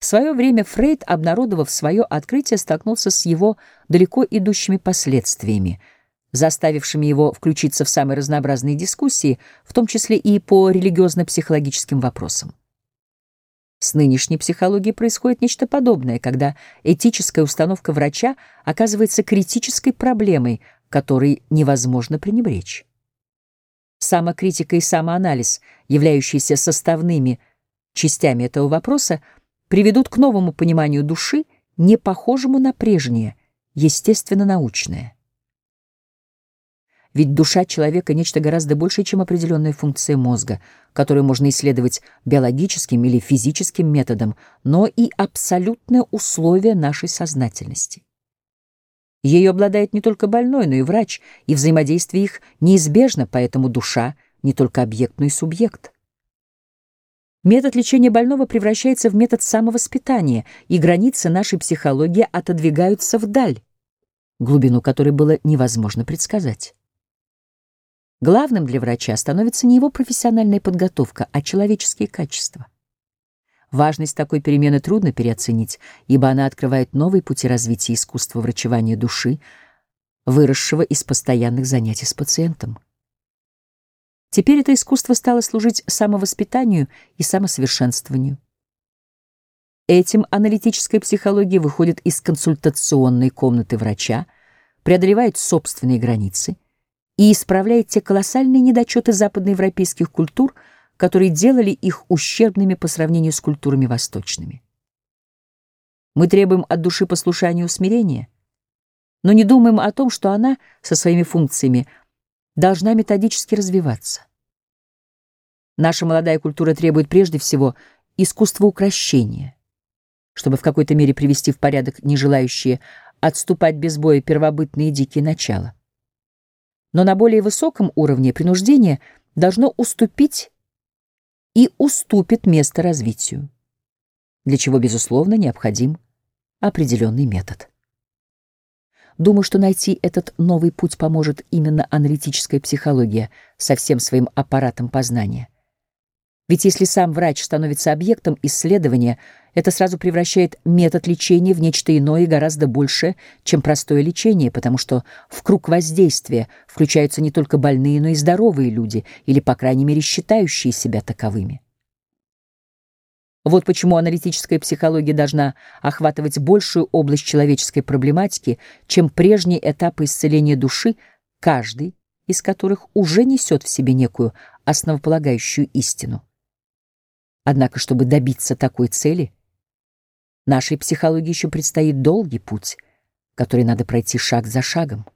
В свое время Фрейд, обнародовав свое открытие, столкнулся с его далеко идущими последствиями, заставившими его включиться в самые разнообразные дискуссии, в том числе и по религиозно-психологическим вопросам. С нынешней психологией происходит нечто подобное, когда этическая установка врача оказывается критической проблемой, которой невозможно пренебречь. Самокритика и самоанализ, являющиеся составными частями этого вопроса, приведут к новому пониманию души, не похожему на прежнее, естественно-научное. Ведь душа человека — нечто гораздо большее, чем определенная функция мозга, которую можно исследовать биологическим или физическим методом, но и абсолютное условие нашей сознательности. Ее обладает не только больной, но и врач, и взаимодействие их неизбежно, поэтому душа — не только объект, но и субъект. Метод лечения больного превращается в метод самовоспитания, и границы нашей психологии отодвигаются вдаль, глубину которой было невозможно предсказать. Главным для врача становится не его профессиональная подготовка, а человеческие качества. Важность такой перемены трудно переоценить, ибо она открывает новые пути развития искусства врачевания души, выросшего из постоянных занятий с пациентом. Теперь это искусство стало служить самовоспитанию и самосовершенствованию. Этим аналитическая психология выходит из консультационной комнаты врача, преодолевает собственные границы и исправляет те колоссальные недочеты западноевропейских культур, которые делали их ущербными по сравнению с культурами восточными. Мы требуем от души послушания и усмирения, но не думаем о том, что она со своими функциями – должна методически развиваться. Наша молодая культура требует прежде всего искусства укращения, чтобы в какой-то мере привести в порядок нежелающие отступать без боя первобытные дикие начала. Но на более высоком уровне принуждение должно уступить и уступит место развитию, для чего, безусловно, необходим определенный метод. Думаю, что найти этот новый путь поможет именно аналитическая психология со всем своим аппаратом познания. Ведь если сам врач становится объектом исследования, это сразу превращает метод лечения в нечто иное и гораздо большее, чем простое лечение, потому что в круг воздействия включаются не только больные, но и здоровые люди, или, по крайней мере, считающие себя таковыми. Вот почему аналитическая психология должна охватывать большую область человеческой проблематики, чем прежние этапы исцеления души, каждый из которых уже несет в себе некую основополагающую истину. Однако, чтобы добиться такой цели, нашей психологии еще предстоит долгий путь, который надо пройти шаг за шагом.